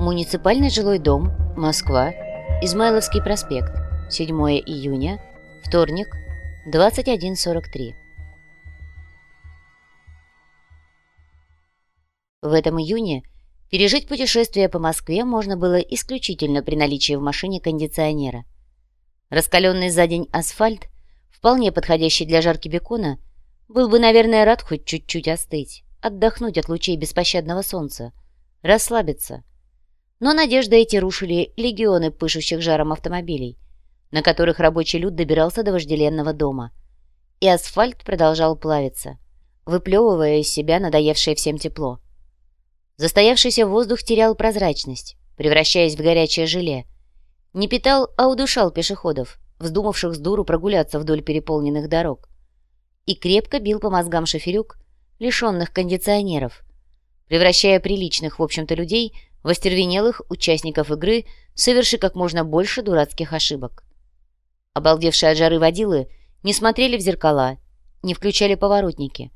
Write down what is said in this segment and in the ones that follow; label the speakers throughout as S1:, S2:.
S1: Муниципальный жилой дом, Москва, Измайловский проспект, 7 июня, вторник, 21.43. В этом июне пережить путешествие по Москве можно было исключительно при наличии в машине кондиционера. Раскаленный за день асфальт, вполне подходящий для жарки бекона, был бы, наверное, рад хоть чуть-чуть остыть, отдохнуть от лучей беспощадного солнца, расслабиться. Но надежды эти рушили легионы пышущих жаром автомобилей, на которых рабочий люд добирался до вожделенного дома. И асфальт продолжал плавиться, выплевывая из себя надоевшее всем тепло. Застоявшийся воздух терял прозрачность, превращаясь в горячее желе. Не питал, а удушал пешеходов, вздумавших с дуру прогуляться вдоль переполненных дорог. И крепко бил по мозгам шоферюк, лишенных кондиционеров, превращая приличных, в общем-то, людей в остервенелых участников игры, соверши как можно больше дурацких ошибок. Обалдевшие от жары водилы не смотрели в зеркала, не включали поворотники,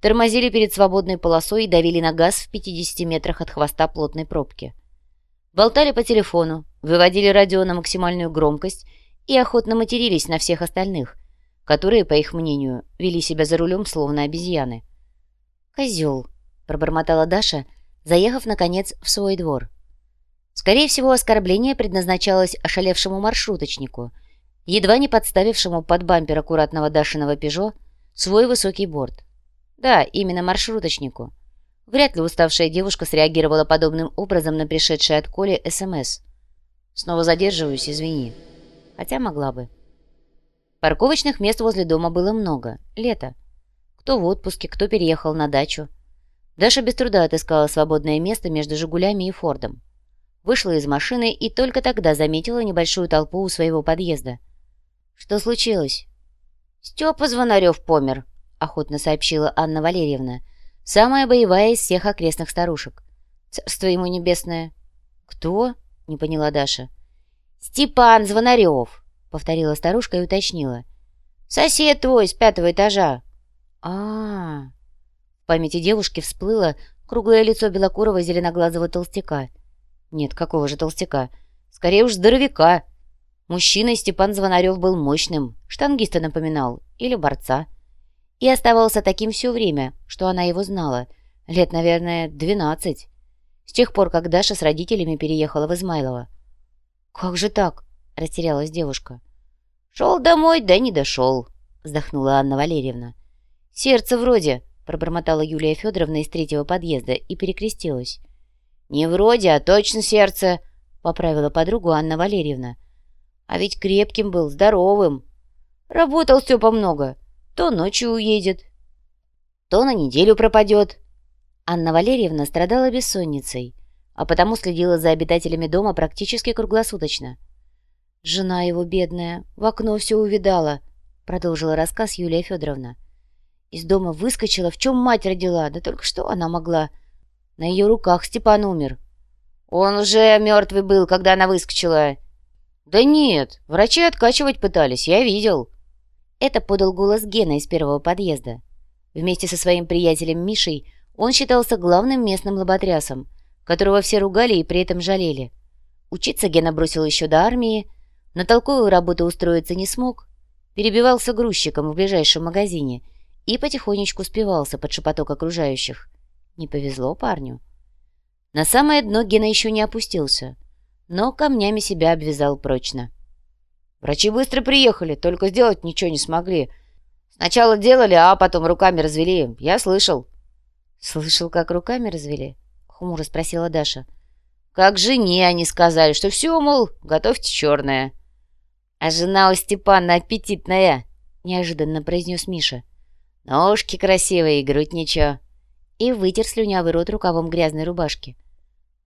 S1: тормозили перед свободной полосой и давили на газ в 50 метрах от хвоста плотной пробки. Болтали по телефону, выводили радио на максимальную громкость и охотно матерились на всех остальных, которые, по их мнению, вели себя за рулем словно обезьяны. «Козел», — пробормотала Даша, заехав, наконец, в свой двор. Скорее всего, оскорбление предназначалось ошалевшему маршруточнику, едва не подставившему под бампер аккуратного Дашиного «Пежо» свой высокий борт. Да, именно маршруточнику. Вряд ли уставшая девушка среагировала подобным образом на пришедшее от Коли СМС. «Снова задерживаюсь, извини». Хотя могла бы. Парковочных мест возле дома было много. Лето. Кто в отпуске, кто переехал на дачу. Даша без труда отыскала свободное место между «Жигулями» и «Фордом». Вышла из машины и только тогда заметила небольшую толпу у своего подъезда. «Что случилось?» «Степа Звонарев помер», охотно сообщила Анна Валерьевна, самая боевая из всех окрестных старушек. «Царство ему небесное!» «Кто?» — не поняла Даша. «Степан Звонарев!» — повторила старушка и уточнила. «Сосед твой с пятого этажа!» а, -а, -а. В памяти девушки всплыло круглое лицо белокурого зеленоглазого толстяка. Нет, какого же толстяка? Скорее уж здоровяка. Мужчина Степан Звонарев был мощным, штангиста напоминал, или борца и оставался таким все время, что она его знала. Лет, наверное, двенадцать. С тех пор, как Даша с родителями переехала в Измайлово. «Как же так?» — растерялась девушка. «Шел домой, да не дошел», — вздохнула Анна Валерьевна. «Сердце вроде», — пробормотала Юлия Федоровна из третьего подъезда и перекрестилась. «Не вроде, а точно сердце», — поправила подругу Анна Валерьевна. «А ведь крепким был, здоровым. Работал Степа много, то ночью уедет, то на неделю пропадет. Анна Валерьевна страдала бессонницей, а потому следила за обитателями дома практически круглосуточно. «Жена его бедная, в окно все увидала», — продолжила рассказ Юлия Федоровна. Из дома выскочила, в чем мать родила, да только что она могла. На ее руках Степан умер. «Он уже мертвый был, когда она выскочила». «Да нет, врачи откачивать пытались, я видел». Это подал голос Гена из первого подъезда. Вместе со своим приятелем Мишей он считался главным местным лоботрясом, которого все ругали и при этом жалели. Учиться Гена бросил еще до армии, на толковую работу устроиться не смог, перебивался грузчиком в ближайшем магазине и потихонечку спивался под шепоток окружающих. Не повезло парню. На самое дно Гена еще не опустился, но камнями себя обвязал прочно. Врачи быстро приехали, только сделать ничего не смогли. Сначала делали, а потом руками развели. Я слышал». «Слышал, как руками развели?» — хмуро спросила Даша. «Как жене они сказали, что все, мол, готовьте черное». «А жена у Степана аппетитная», — неожиданно произнес Миша. «Ножки красивые и грудь ничего». И вытер слюнявый рот рукавом грязной рубашки.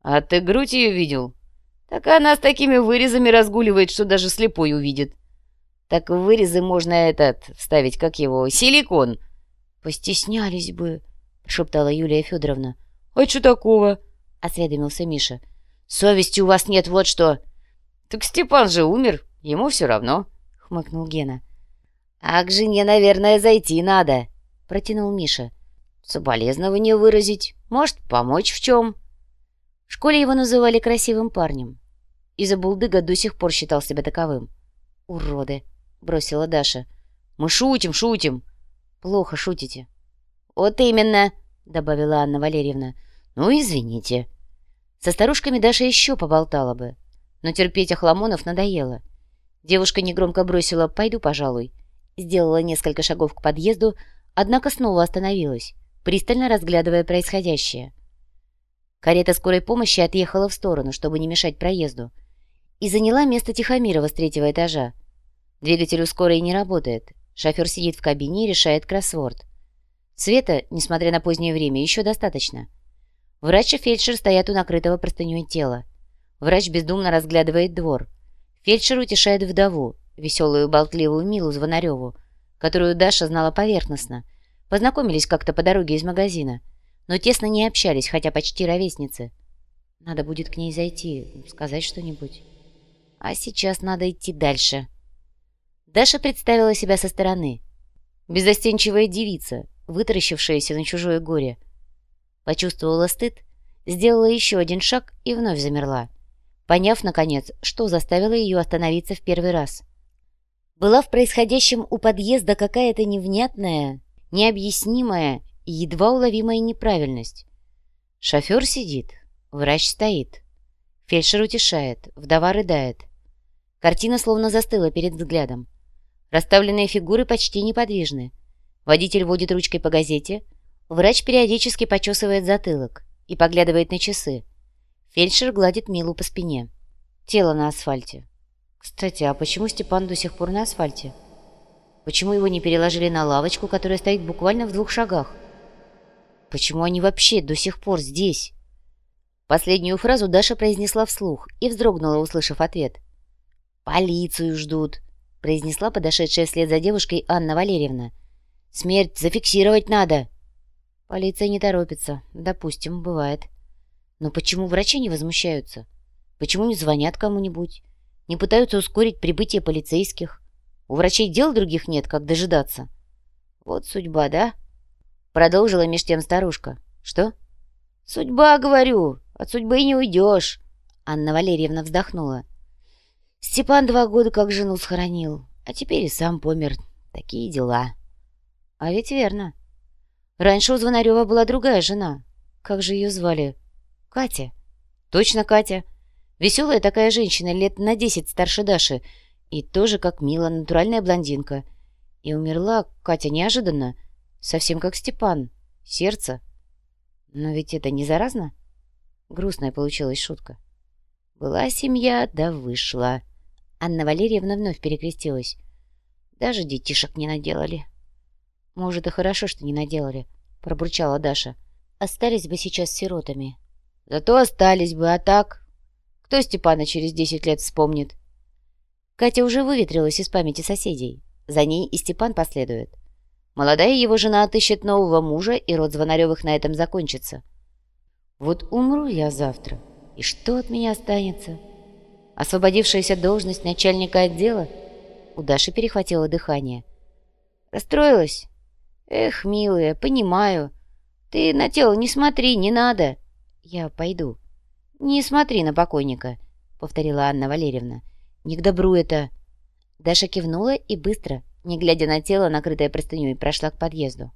S1: «А ты грудь ее видел?» Так она с такими вырезами разгуливает, что даже слепой увидит. Так в вырезы можно этот вставить, как его, силикон. Постеснялись бы, шептала Юлия Федоровна. А что такого? Осведомился Миша. Совести у вас нет, вот что. Так Степан же умер, ему все равно, хмыкнул Гена. А к жене, наверное, зайти надо, протянул Миша. Соболезнование выразить, может, помочь в чем. В школе его называли красивым парнем. Из-за булдыга до сих пор считал себя таковым. «Уроды!» — бросила Даша. «Мы шутим, шутим!» «Плохо шутите». «Вот именно!» — добавила Анна Валерьевна. «Ну, извините». Со старушками Даша еще поболтала бы, но терпеть охламонов надоело. Девушка негромко бросила «пойду, пожалуй». Сделала несколько шагов к подъезду, однако снова остановилась, пристально разглядывая происходящее. Карета скорой помощи отъехала в сторону, чтобы не мешать проезду, и заняла место Тихомирова с третьего этажа. Двигатель у скорой не работает. Шофер сидит в кабине и решает кроссворд. Света, несмотря на позднее время, еще достаточно. Врач и фельдшер стоят у накрытого простыней тела. Врач бездумно разглядывает двор. Фельдшер утешает вдову, веселую болтливую Милу Звонареву, которую Даша знала поверхностно. Познакомились как-то по дороге из магазина – но тесно не общались, хотя почти ровесницы. Надо будет к ней зайти, сказать что-нибудь. А сейчас надо идти дальше. Даша представила себя со стороны. Безостенчивая девица, вытаращившаяся на чужое горе. Почувствовала стыд, сделала еще один шаг и вновь замерла, поняв, наконец, что заставило ее остановиться в первый раз. Была в происходящем у подъезда какая-то невнятная, необъяснимая едва уловимая неправильность. Шофер сидит, врач стоит. Фельдшер утешает, вдова рыдает. Картина словно застыла перед взглядом. Расставленные фигуры почти неподвижны. Водитель водит ручкой по газете. Врач периодически почесывает затылок и поглядывает на часы. Фельдшер гладит Милу по спине. Тело на асфальте. Кстати, а почему Степан до сих пор на асфальте? Почему его не переложили на лавочку, которая стоит буквально в двух шагах? Почему они вообще до сих пор здесь? Последнюю фразу Даша произнесла вслух и вздрогнула, услышав ответ. «Полицию ждут», — произнесла подошедшая вслед за девушкой Анна Валерьевна. «Смерть зафиксировать надо». Полиция не торопится. Допустим, бывает. Но почему врачи не возмущаются? Почему не звонят кому-нибудь? Не пытаются ускорить прибытие полицейских? У врачей дел других нет, как дожидаться. Вот судьба, да? Продолжила меж тем старушка. «Что?» «Судьба, говорю. От судьбы не уйдешь». Анна Валерьевна вздохнула. «Степан два года как жену схоронил, а теперь и сам помер. Такие дела». «А ведь верно. Раньше у Звонарева была другая жена. Как же ее звали? Катя». «Точно Катя. Веселая такая женщина, лет на десять старше Даши. И тоже, как Мила, натуральная блондинка. И умерла Катя неожиданно, Совсем как Степан. Сердце. Но ведь это не заразно? Грустная получилась шутка. Была семья, да вышла. Анна Валерьевна вновь перекрестилась. Даже детишек не наделали. Может, и хорошо, что не наделали, пробурчала Даша. Остались бы сейчас сиротами. Зато остались бы, а так... Кто Степана через десять лет вспомнит? Катя уже выветрилась из памяти соседей. За ней и Степан последует. Молодая его жена отыщет нового мужа, и род Звонаревых на этом закончится. Вот умру я завтра, и что от меня останется? Освободившаяся должность начальника отдела? У Даши перехватило дыхание. Расстроилась? Эх, милая, понимаю. Ты на тело не смотри, не надо. Я пойду. Не смотри на покойника, повторила Анна Валерьевна. Не к добру это. Даша кивнула и быстро, не глядя на тело, накрытое простыней, прошла к подъезду.